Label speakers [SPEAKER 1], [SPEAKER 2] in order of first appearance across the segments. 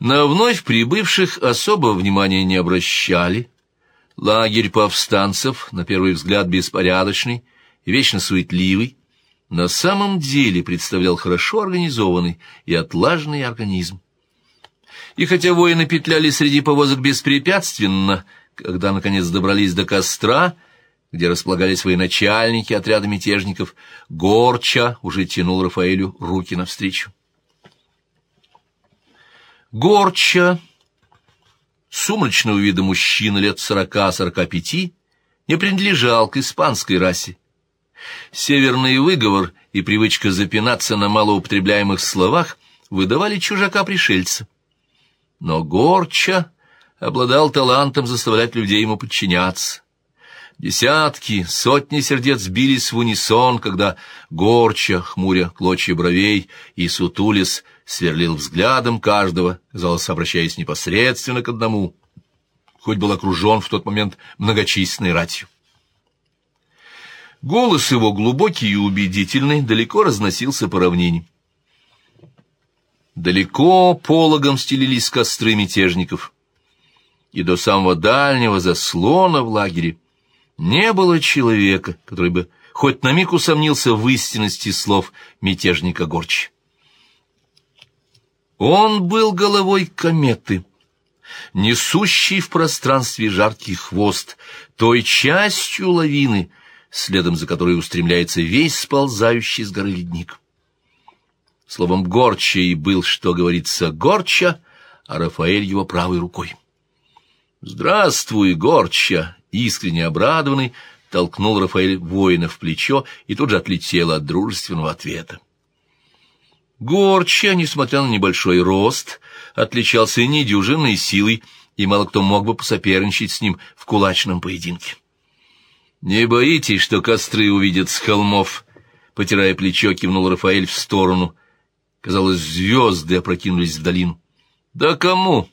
[SPEAKER 1] На вновь прибывших особо внимания не обращали. Лагерь повстанцев, на первый взгляд беспорядочный вечно суетливый, на самом деле представлял хорошо организованный и отлаженный организм. И хотя воины петляли среди повозок беспрепятственно, когда, наконец, добрались до костра, где располагались военачальники отряда мятежников, Горча уже тянул Рафаэлю руки навстречу. Горча, сумрачного вида мужчина лет сорока-сорока пяти, не принадлежал к испанской расе. Северный выговор и привычка запинаться на малоупотребляемых словах выдавали чужака-пришельца. Но Горча обладал талантом заставлять людей ему подчиняться. Десятки, сотни сердец бились в унисон, когда Горча, хмуря клочья бровей, и Сутулис сверлил взглядом каждого, казалось, обращаясь непосредственно к одному, хоть был окружен в тот момент многочисленной ратью. Голос его, глубокий и убедительный, далеко разносился по равнине. Далеко пологом стелились костры мятежников, и до самого дальнего заслона в лагере не было человека, который бы хоть на миг усомнился в истинности слов мятежника Горчи. Он был головой кометы, несущий в пространстве жаркий хвост, той частью лавины, следом за которой устремляется весь сползающий с горы ледник. Словом, Горча и был, что говорится, Горча, а Рафаэль его правой рукой. «Здравствуй, Горча!» Искренне обрадованный, толкнул Рафаэль воина в плечо и тут же отлетел от дружественного ответа. Горча, несмотря на небольшой рост, отличался недюжинной силой, и мало кто мог бы посоперничать с ним в кулачном поединке. «Не боитесь, что костры увидят с холмов?» Потирая плечо, кивнул Рафаэль в сторону. Казалось, звезды опрокинулись в долину. «Да кому?»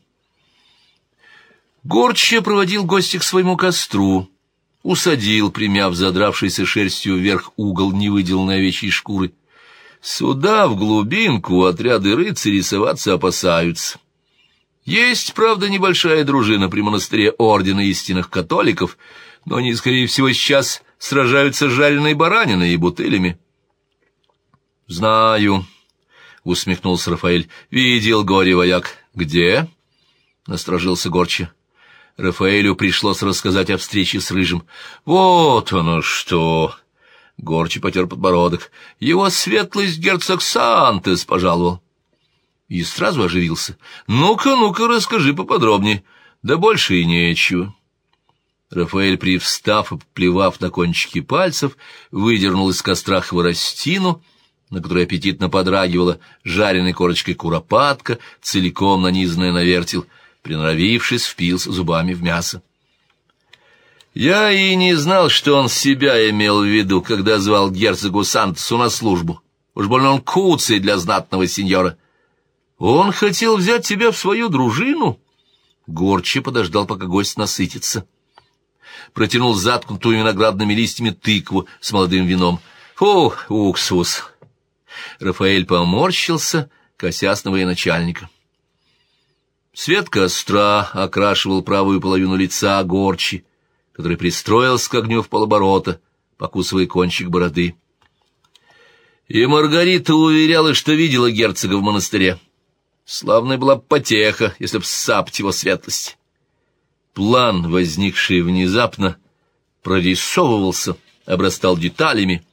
[SPEAKER 1] Горча проводил гостя к своему костру, усадил, примяв задравшийся шерстью вверх угол невыделанной овечьей шкуры, Сюда, в глубинку, отряды рыцарей соваться опасаются. Есть, правда, небольшая дружина при монастыре Ордена истинных католиков, но они, скорее всего, сейчас сражаются с жареной бараниной и бутылями. — Знаю, — усмехнулся Рафаэль. — Видел горе-вояк. — Где? — насторожился Горча. Рафаэлю пришлось рассказать о встрече с Рыжим. — Вот оно что! Горчи потер подбородок. Его светлость герцог Сантес пожаловал. И сразу оживился. «Ну-ка, ну-ка, расскажи поподробнее. Да больше и нечего». Рафаэль, привстав и плевав на кончики пальцев, выдернул из костра хворостину, на которой аппетитно подрагивала жареной корочкой куропатка, целиком нанизанная на вертел, приноровившись, впился зубами в мясо. Я и не знал, что он себя имел в виду, когда звал герцогу Сантосу на службу. Уж больно он куцый для знатного сеньора. Он хотел взять тебя в свою дружину? Горчи подождал, пока гость насытится. Протянул заткнутую виноградными листьями тыкву с молодым вином. Фу, уксус! Рафаэль поморщился, косясь на военачальника. Свет костра окрашивал правую половину лица Горчи, который пристроился к огню в полоборота, покусывая кончик бороды. И Маргарита уверяла, что видела герцога в монастыре. Славная была потеха, если б сапт его светлость. План, возникший внезапно, прорисовывался, обрастал деталями.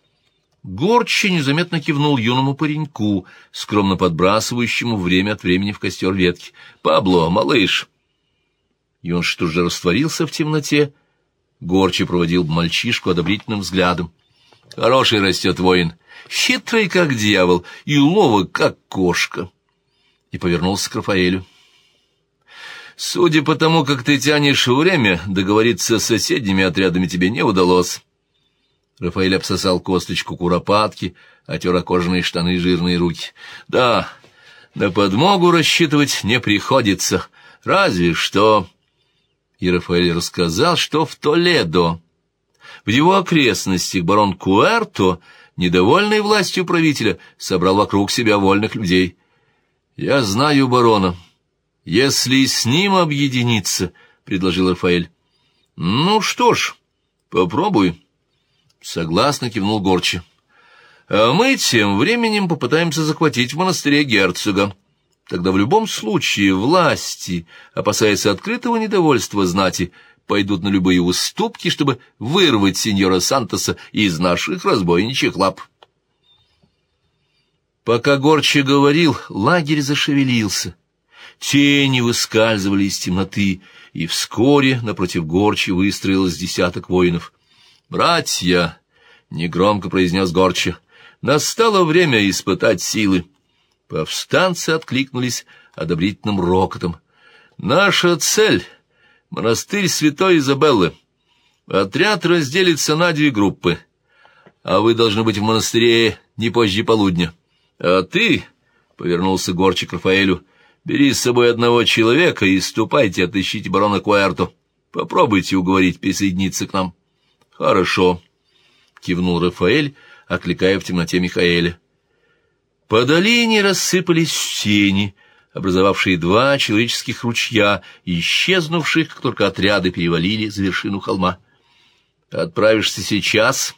[SPEAKER 1] Горчи незаметно кивнул юному пареньку, скромно подбрасывающему время от времени в костер ветки. «Пабло, малыш!» И он что же растворился в темноте, Горчи проводил мальчишку одобрительным взглядом. «Хороший растет воин, хитрый, как дьявол, и ловок, как кошка». И повернулся к Рафаэлю. «Судя по тому, как ты тянешь время, договориться с соседними отрядами тебе не удалось». Рафаэль обсосал косточку куропатки, отер кожаные штаны жирные руки. «Да, на подмогу рассчитывать не приходится, разве что...» и Рафаэль рассказал, что в Толедо, в его окрестностях барон Куэрто, недовольный властью правителя, собрал вокруг себя вольных людей. «Я знаю барона. Если с ним объединиться, — предложил Рафаэль. — Ну что ж, попробуй. Согласно кивнул Горчи. А мы тем временем попытаемся захватить в монастыре герцога. Тогда в любом случае власти, опасаясь открытого недовольства знати, пойдут на любые уступки, чтобы вырвать сеньора Сантоса из наших разбойничьих лап. Пока Горчи говорил, лагерь зашевелился. Тени выскальзывали из темноты, и вскоре напротив Горчи выстроилось десяток воинов. «Братья!» — негромко произнес Горчи. «Настало время испытать силы». Повстанцы откликнулись одобрительным рокотом. «Наша цель — монастырь святой Изабеллы. Отряд разделится на две группы, а вы должны быть в монастыре не позже полудня. А ты, — повернулся Горчик Рафаэлю, — бери с собой одного человека и ступайте отыщите барона Куэрто. Попробуйте уговорить присоединиться к нам». «Хорошо», — кивнул Рафаэль, окликая в темноте Михаэля. По долине рассыпались тени, образовавшие два человеческих ручья, исчезнувших, как только отряды перевалили за вершину холма. «Отправишься сейчас?»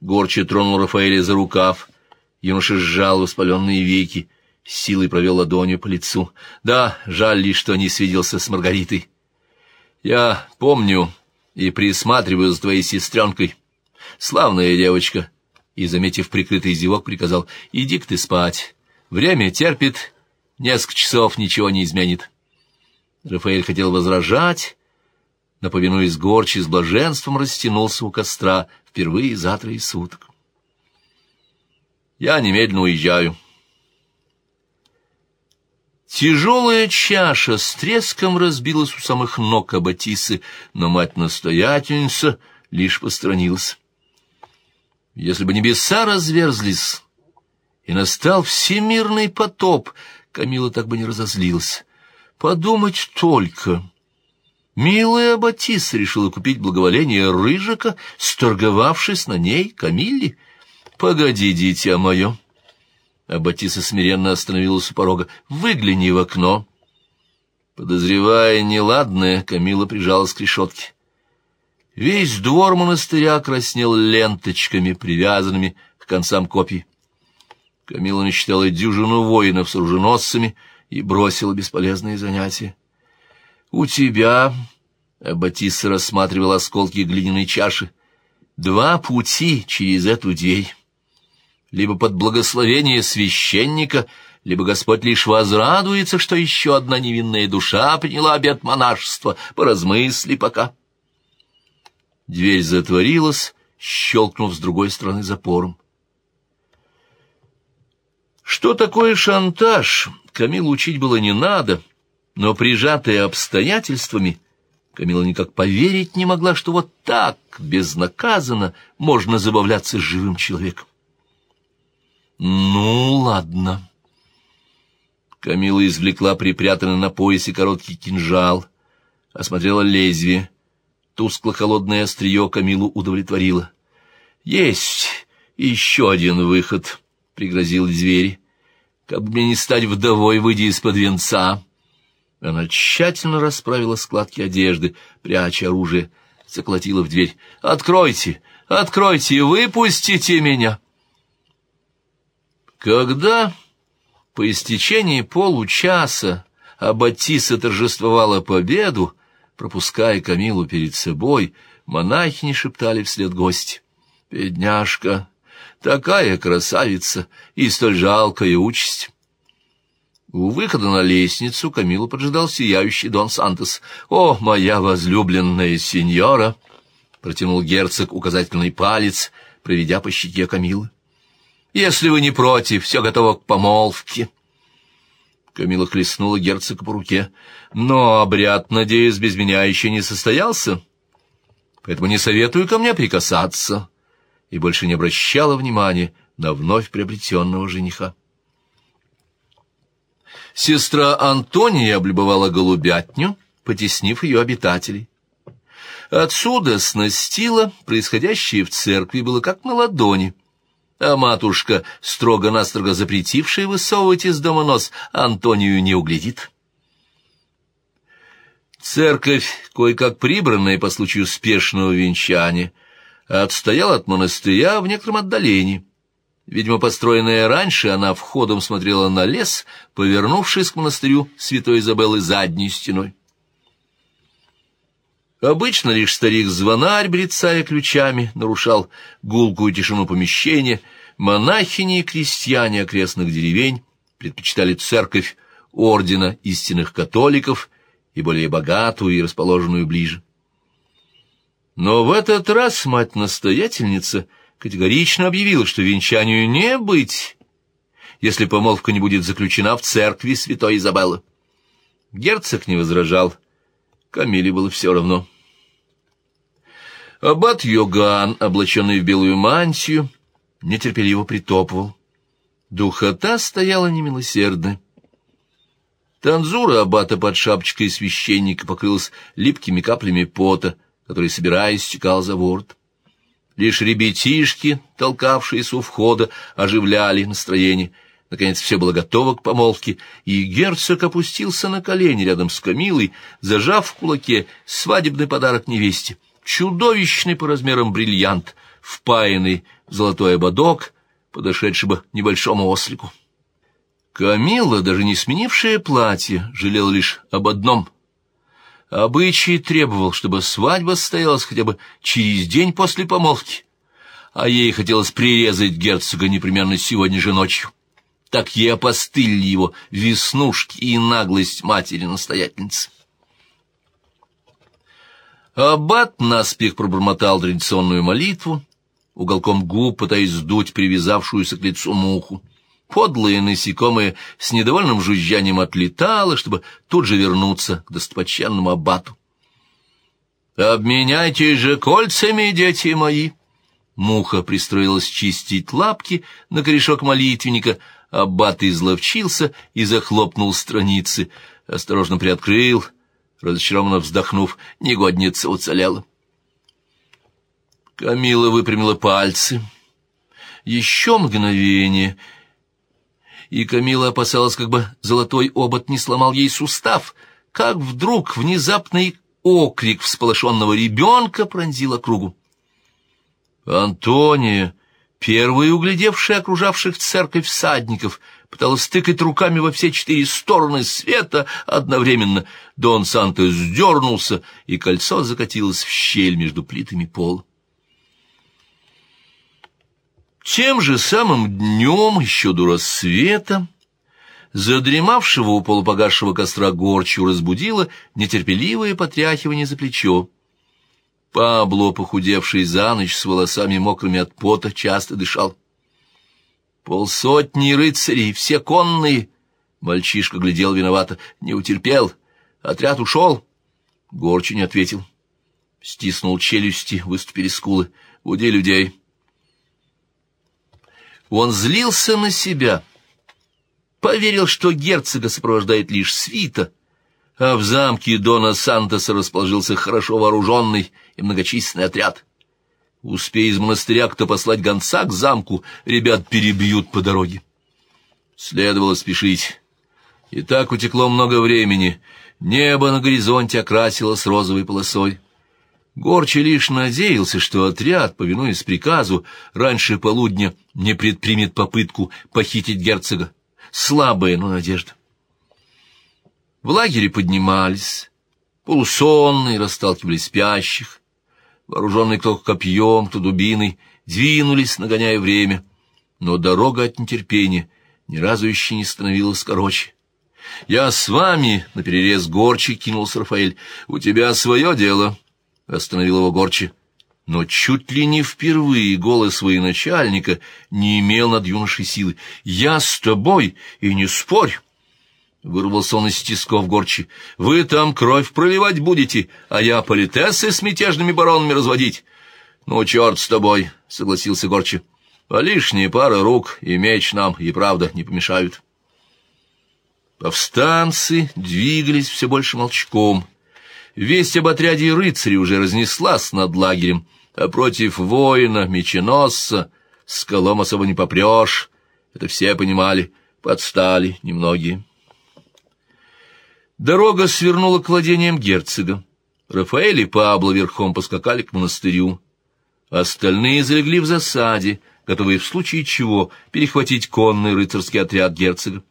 [SPEAKER 1] Горча тронул Рафаэля за рукав. Юноша сжал воспаленные веки, силой провел ладонью по лицу. «Да, жаль лишь, что не свиделся с Маргаритой. Я помню и присматриваю за твоей сестренкой. Славная девочка» и, заметив прикрытый зевок, приказал «Иди-ка ты спать. Время терпит, несколько часов ничего не изменит». Рафаэль хотел возражать, но, повинуясь горчи, с блаженством растянулся у костра впервые за трое суток. «Я немедленно уезжаю». Тяжелая чаша с треском разбилась у самых ног Аббатисы, но мать-настоятельница лишь постранилась. Если бы небеса разверзлись, и настал всемирный потоп, Камила так бы не разозлилась. Подумать только... Милая Батиса решила купить благоволение Рыжика, сторговавшись на ней Камилле. «Погоди, дитя мое!» Аббатиса смиренно остановилась у порога. «Выгляни в окно!» Подозревая неладное, Камила прижалась к решетке. Весь двор монастыря краснел ленточками, привязанными к концам копий. Камила насчитала дюжину воинов с оруженосцами и бросила бесполезные занятия. — У тебя, — Батисса рассматривал осколки глиняной чаши, — два пути через эту дверь. Либо под благословение священника, либо Господь лишь возрадуется, что еще одна невинная душа приняла обет монашества. Поразмысли пока. — Дверь затворилась, щелкнув с другой стороны запором. Что такое шантаж, Камилу учить было не надо, но прижатая обстоятельствами, Камила никак поверить не могла, что вот так, безнаказанно, можно забавляться с живым человеком. «Ну, ладно». Камила извлекла припрятанный на поясе короткий кинжал, осмотрела лезвие, Тускло-холодное острие Камилу удовлетворило. «Есть еще один выход», — пригрозил двери. «Как бы мне не стать вдовой, выйдя из-под венца». Она тщательно расправила складки одежды, пряча оружие, заколотила в дверь. «Откройте! Откройте! Выпустите меня!» Когда по истечении получаса Аббатиса торжествовала победу, Пропуская Камилу перед собой, монахини шептали вслед гость. «Бедняжка! Такая красавица и столь жалкая участь!» У выхода на лестницу Камилу поджидал сияющий Дон Сантос. «О, моя возлюбленная сеньора!» — протянул герцог указательный палец, проведя по щеке Камилы. «Если вы не против, все готово к помолвке». Камила хлестнула герцога по руке. «Но обряд, надеюсь, без меня еще не состоялся, поэтому не советую ко мне прикасаться» и больше не обращала внимания на вновь приобретенного жениха. Сестра Антония облюбовала голубятню, потеснив ее обитателей. Отсюда снастила происходящее в церкви было как на ладони — а матушка, строго-настрого запретившая высовывать из дома нос, Антонию не углядит. Церковь, кое-как прибранная по случаю спешного венчания, отстояла от монастыря в некотором отдалении. Видимо, построенная раньше, она входом смотрела на лес, повернувшись к монастырю святой Изабеллы задней стеной. Обычно лишь старик-звонарь, брецая ключами, нарушал гулкую тишину помещения. Монахини и крестьяне окрестных деревень предпочитали церковь ордена истинных католиков и более богатую и расположенную ближе. Но в этот раз мать-настоятельница категорично объявила, что венчанию не быть, если помолвка не будет заключена в церкви святой Изабеллы. Герцог не возражал, — Камиле было все равно. Аббат Йоган, облаченный в белую мантию, нетерпеливо притопывал. Духота стояла немилосердная. Танзура аббата под шапочкой священника покрылась липкими каплями пота, который, собираясь, стекал за ворот. Лишь ребятишки, толкавшиеся у входа, оживляли настроение — Наконец все было готово к помолвке, и герцог опустился на колени рядом с Камилой, зажав в кулаке свадебный подарок невесте. Чудовищный по размерам бриллиант, впаянный в золотой ободок, подошедший бы небольшому ослику. Камила, даже не сменившая платье, жалела лишь об одном. Обычай требовал, чтобы свадьба состоялась хотя бы через день после помолвки, а ей хотелось прирезать герцога непременно сегодня же ночью так ей опостылили его веснушки и наглость матери-настоятельницы. Аббат наспех пробормотал традиционную молитву, уголком губ пытаясь сдуть привязавшуюся к лицу муху. Подлые насекомые с недовольным жужжанием отлетало, чтобы тут же вернуться к достопочтенному аббату. «Обменяйтесь же кольцами, дети мои!» Муха пристроилась чистить лапки на корешок молитвенника — Аббат изловчился и захлопнул страницы, осторожно приоткрыл, разочарованно вздохнув, негодница уцелела. Камила выпрямила пальцы. Еще мгновение, и Камила опасалась, как бы золотой обод не сломал ей сустав, как вдруг внезапный окрик всполошенного ребенка пронзил округу. Антония Первый, углядевший окружавших церковь всадников, пыталась тыкать руками во все четыре стороны света одновременно. Дон Санто сдернулся, и кольцо закатилось в щель между плитами пола. Тем же самым днем, еще до рассвета, задремавшего у полупогасшего костра горчу разбудило нетерпеливое потряхивание за плечо. Пабло, похудевший за ночь с волосами мокрыми от пота, часто дышал. Полсотни рыцарей, все конные. Мальчишка глядел виновато, не утерпел. Отряд ушел. Горчи не ответил. Стиснул челюсти, выступили скулы. Буди людей. Он злился на себя. Поверил, что герцога сопровождает лишь свита — а в замке Дона Сантоса расположился хорошо вооруженный и многочисленный отряд. Успей из монастыря кто послать гонца к замку, ребят перебьют по дороге. Следовало спешить. И так утекло много времени. Небо на горизонте окрасилось розовой полосой. Горчи лишь надеялся, что отряд, повинуясь приказу, раньше полудня не предпримет попытку похитить герцога. Слабая, но надежда. В лагере поднимались, полусонные расталкивали спящих, вооруженные кто копьем, кто дубиной, двинулись, нагоняя время, но дорога от нетерпения ни разу еще не становилась короче. «Я с вами!» — наперерез Горчи кинулся Рафаэль. «У тебя свое дело!» — остановил его Горчи. Но чуть ли не впервые голос военачальника не имел над юношей силы. «Я с тобой, и не спорь!» Вырвался он из тисков горчи. «Вы там кровь проливать будете, а я политессы с мятежными баронами разводить». «Ну, черт с тобой», — согласился горчи. «А лишняя пара рук и меч нам и правда не помешают». Повстанцы двигались все больше молчком. Весть об отряде рыцарей уже разнеслась над лагерем, а против воина, меченосца, скалом особо не попрешь. Это все понимали, подстали немногие. Дорога свернула к владениям герцога. Рафаэль и Пабло верхом поскакали к монастырю. Остальные залегли в засаде, готовые в случае чего перехватить конный рыцарский отряд герцога.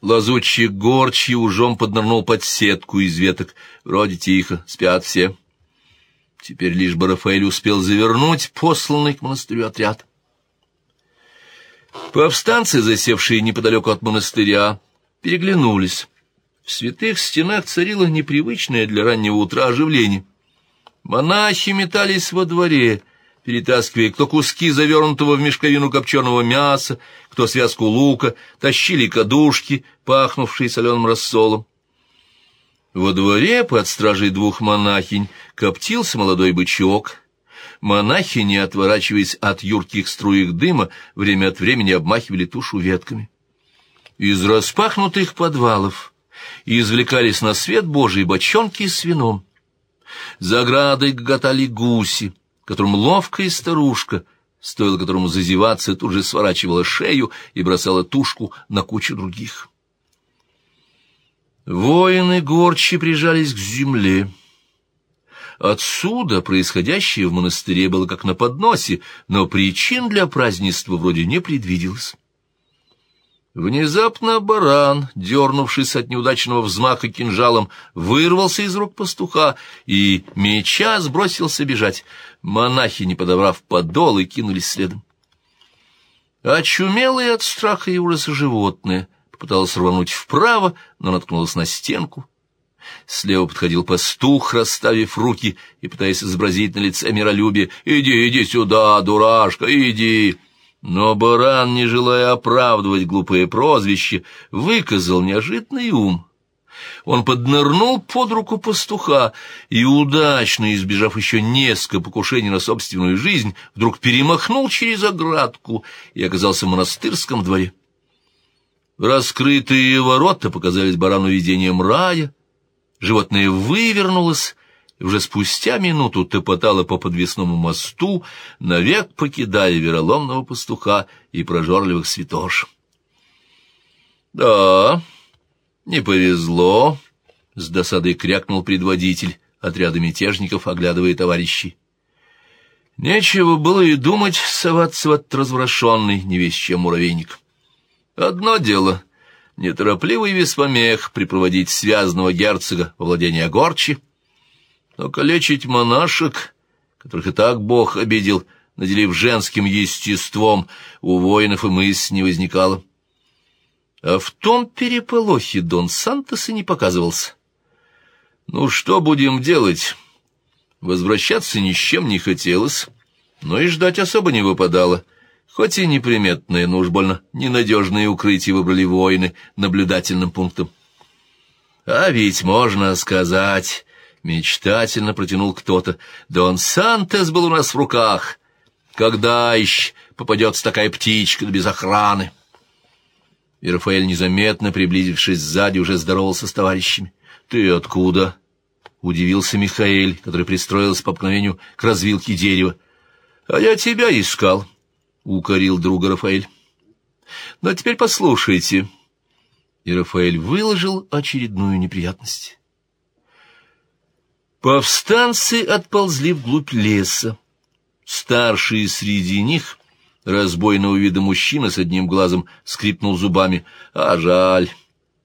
[SPEAKER 1] Лазутчик горчий ужом поднырнул под сетку из веток. Вроде тихо, спят все. Теперь лишь бы Рафаэль успел завернуть посланный к монастырю отряд. Повстанцы, засевшие неподалеку от монастыря, переглянулись. В святых стенах царило непривычное для раннего утра оживление. Монахи метались во дворе, перетаскивая кто куски завернутого в мешковину копченого мяса, кто связку лука, тащили кадушки, пахнувшие соленым рассолом. Во дворе под стражей двух монахинь коптился молодой бычок. Монахини, отворачиваясь от юрких струек дыма, время от времени обмахивали тушу ветками. Из распахнутых подвалов извлекались на свет Божий бочонки с вином. За оградой гоготали гуси, которым ловкая старушка, стоило которому зазеваться, тут же сворачивала шею и бросала тушку на кучу других. Воины горчи прижались к земле. Отсюда происходящее в монастыре было как на подносе, но причин для празднества вроде не предвиделось. Внезапно баран, дернувшись от неудачного взмаха кинжалом, вырвался из рук пастуха и, меча, сбросился бежать. Монахи, не подобрав подол, и кинулись следом. Очумелые от страха и ужаса животные попыталась рвануть вправо, но наткнулась на стенку. Слева подходил пастух, расставив руки и пытаясь изобразить на лице миролюбие. «Иди, иди сюда, дурашка, иди!» Но баран, не желая оправдывать глупое прозвище, выказал неожиданный ум. Он поднырнул под руку пастуха и, удачно избежав еще несколько покушений на собственную жизнь, вдруг перемахнул через оградку и оказался в монастырском дворе. Раскрытые ворота показались барану видением рая, животное вывернулось уже спустя минуту топотала по подвесному мосту, навек покидая вероломного пастуха и прожорливых святош. «Да, не повезло», — с досадой крякнул предводитель отряда мятежников, оглядывая товарищей. Нечего было и думать соваться в этот развращенный, не весь чем муравейник. Одно дело — неторопливый веспомех припроводить связанного герцога во владение Горчи — но калечить монашек, которых и так Бог обидел, наделив женским естеством, у воинов и мысль не возникало. А в том переполохе Дон Сантос и не показывался. Ну, что будем делать? Возвращаться ни с чем не хотелось, но и ждать особо не выпадало. Хоть и неприметные, но уж больно ненадежные укрытия выбрали воины наблюдательным пунктом. А ведь можно сказать, Мечтательно протянул кто-то. Дон Сантес был у нас в руках. Когда еще попадется такая птичка без охраны? И Рафаэль, незаметно приблизившись сзади, уже здоровался с товарищами. «Ты откуда?» — удивился Михаэль, который пристроился по обыкновению к развилке дерева. «А я тебя искал», — укорил друга Рафаэль. «Но теперь послушайте». И Рафаэль выложил очередную неприятность. Повстанцы отползли вглубь леса. Старший среди них, разбойного вида мужчина с одним глазом, скрипнул зубами. А жаль!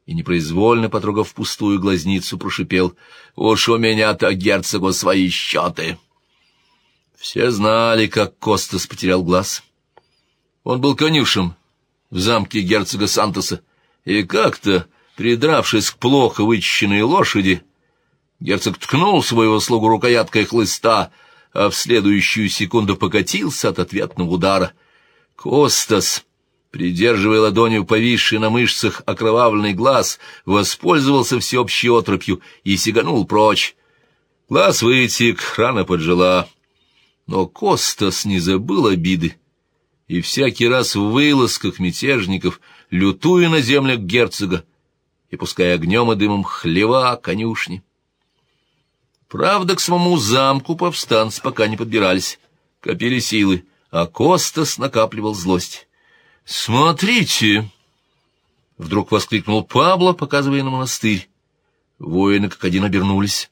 [SPEAKER 1] И непроизвольно, потрогав пустую глазницу, прошипел. «Уж у меня-то, герцогу, свои счеты!» Все знали, как Костас потерял глаз. Он был конюшем в замке герцога Сантоса, и как-то, придравшись к плохо вычищенной лошади, Герцог ткнул своего слугу рукояткой хлыста, а в следующую секунду покатился от ответного удара. Костас, придерживая ладонью повисший на мышцах окровавленный глаз, воспользовался всеобщей отропью и сиганул прочь. Глаз вытек, рана поджила. Но Костас не забыл обиды, и всякий раз в вылазках мятежников, лютуя на землях герцога и пуская огнем и дымом хлева конюшни. Правда, к самому замку повстанцы пока не подбирались, копили силы, а Костас накапливал злость. «Смотрите!» — вдруг воскликнул Пабло, показывая на монастырь. Воины как один обернулись.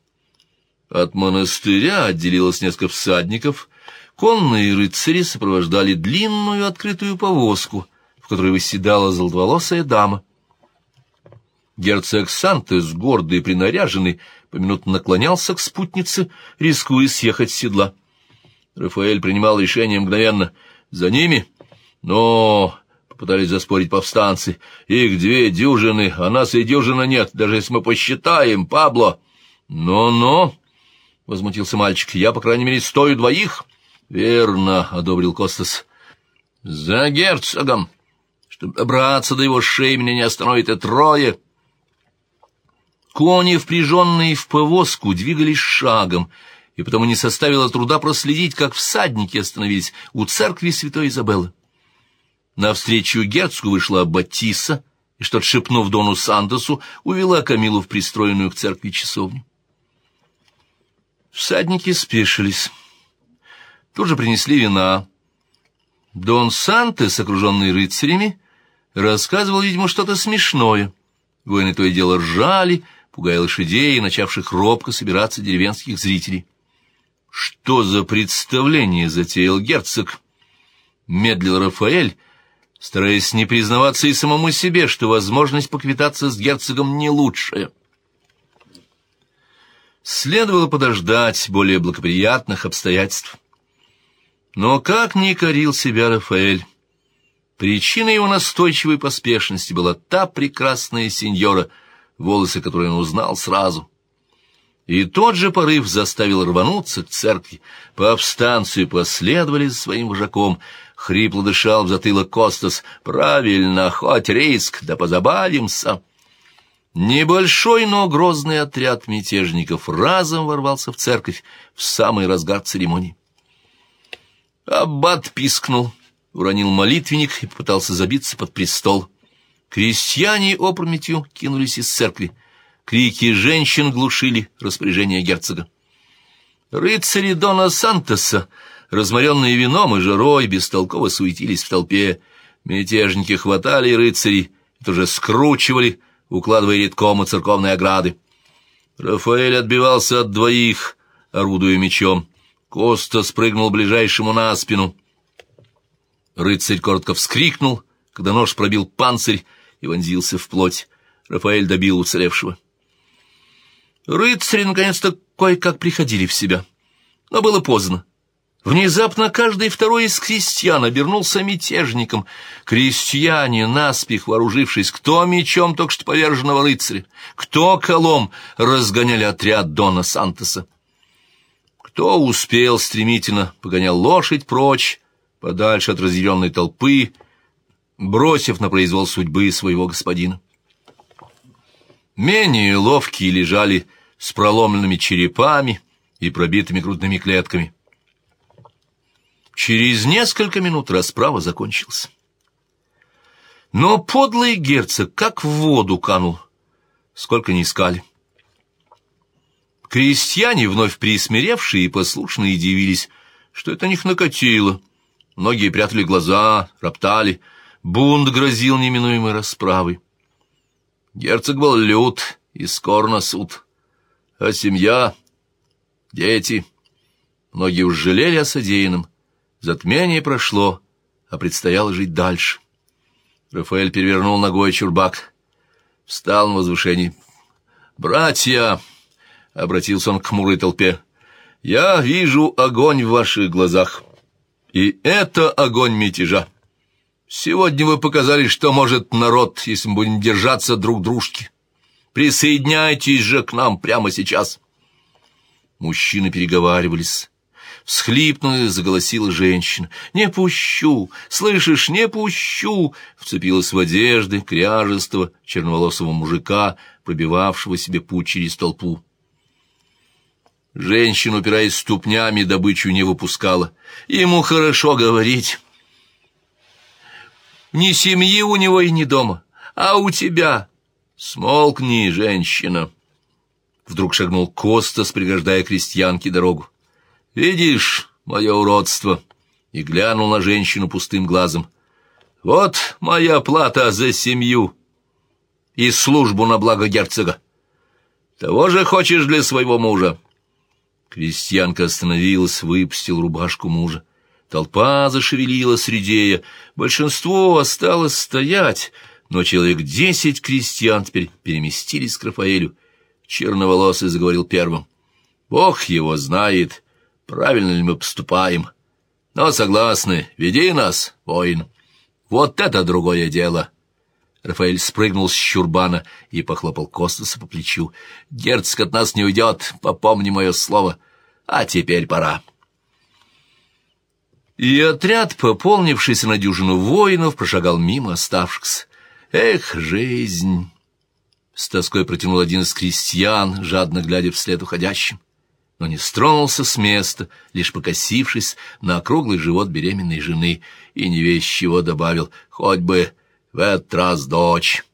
[SPEAKER 1] От монастыря отделилось несколько всадников. Конные рыцари сопровождали длинную открытую повозку, в которой восседала золотоволосая дама. Герцог Сантес, гордый и принаряженный, поминутно наклонялся к спутнице, рискуя съехать с седла. Рафаэль принимал решение мгновенно. «За ними? Но...» — попытались заспорить повстанцы. «Их две дюжины, а нас и дюжина нет, даже если мы посчитаем, Пабло!» «Но-но!» — возмутился мальчик. «Я, по крайней мере, стою двоих». «Верно», — одобрил Костас. «За герцогом! Чтобы добраться до его шеи, меня не остановит и трое!» Кони, впряженные в повозку, двигались шагом, и потому не составило труда проследить, как всадники остановились у церкви святой Изабеллы. Навстречу герцогу вышла Батиса, и что-то шепнув Дону Сантосу, увела Камилу в пристроенную к церкви часовню. Всадники спешились. Тут же принесли вина. Дон Сантес, окруженный рыцарями, рассказывал, видимо, что-то смешное. Воины то и дело ржали, пугая лошадей, начавших робко собираться деревенских зрителей. «Что за представление затеял герцог?» Медлил Рафаэль, стараясь не признаваться и самому себе, что возможность поквитаться с герцогом не лучшая. Следовало подождать более благоприятных обстоятельств. Но как ни корил себя Рафаэль, причиной его настойчивой поспешности была та прекрасная сеньора, волосы которой он узнал сразу. И тот же порыв заставил рвануться к церкви. Повстанцы последовали за своим вожаком. Хрипло дышал в затылок Костас. «Правильно, хоть риск, да позабавимся!» Небольшой, но грозный отряд мятежников разом ворвался в церковь в самый разгар церемонии. Аббат пискнул, уронил молитвенник и попытался забиться под престол. Крестьяне опрометью кинулись из церкви. Крики женщин глушили распоряжение герцога. Рыцари Дона Сантоса, разморенные вином и жарой, бестолково суетились в толпе. Мятежники хватали рыцарей и тоже скручивали, укладывая редком у церковной ограды. Рафаэль отбивался от двоих, орудуя мечом. Коста спрыгнул ближайшему на спину. Рыцарь коротко вскрикнул, когда нож пробил панцирь и вонзился в плоть. Рафаэль добил уцелевшего. Рыцари наконец-то кое-как приходили в себя. Но было поздно. Внезапно каждый второй из крестьян обернулся мятежником. Крестьяне, наспех вооружившись, кто мечом только что поверженного рыцаря, кто колом, разгоняли отряд Дона Сантоса. Кто успел, стремительно погонял лошадь прочь, подальше от разъяренной толпы, бросив на произвол судьбы своего господина. Менее ловкие лежали с проломленными черепами и пробитыми грудными клетками. Через несколько минут расправа закончилась. Но подлый герцог как в воду канул, сколько ни искали. Крестьяне, вновь присмиревшие и послушные, дивились, что это них накатило. Многие прятали глаза, роптали. Бунт грозил неминуемой расправой. Герцог был лют и скор на суд. А семья, дети, многие уж жалели о содеянном, Затмение прошло, а предстояло жить дальше. Рафаэль перевернул ногой чурбак, встал на возвышении. «Братья!» — обратился он к хмурой толпе. «Я вижу огонь в ваших глазах, и это огонь мятежа. Сегодня вы показали, что может народ, если мы будем держаться друг дружки. Присоединяйтесь же к нам прямо сейчас». Мужчины переговаривались. Всхлипнула заголосила женщина. «Не пущу! Слышишь, не пущу!» Вцепилась в одежды кряжестого черноволосого мужика, пробивавшего себе путь через толпу. Женщина, упираясь ступнями, добычу не выпускала. Ему хорошо говорить. Ни семьи у него и ни дома, а у тебя. Смолкни, женщина. Вдруг шагнул Костас, преграждая крестьянке дорогу. «Видишь мое уродство?» И глянул на женщину пустым глазом. «Вот моя плата за семью. и службу на благо герцога. Того же хочешь для своего мужа?» Крестьянка остановилась, выпустил рубашку мужа. Толпа зашевелилась редея, большинство осталось стоять, но человек десять крестьян теперь переместились к Рафаэлю. Черноволосый заговорил первым. «Бог его знает, правильно ли мы поступаем. Но согласны, веди нас, воин. Вот это другое дело». Рафаэль спрыгнул с чурбана и похлопал Костаса по плечу. «Герцог от нас не уйдет, попомни мое слово. А теперь пора». И отряд, пополнившийся на дюжину воинов, прошагал мимо оставшихся. «Эх, жизнь!» С тоской протянул один из крестьян, жадно глядя вслед уходящим. Но не стронулся с места, лишь покосившись на округлый живот беременной жены, и не весь чего добавил, хоть бы в этот раз дочь.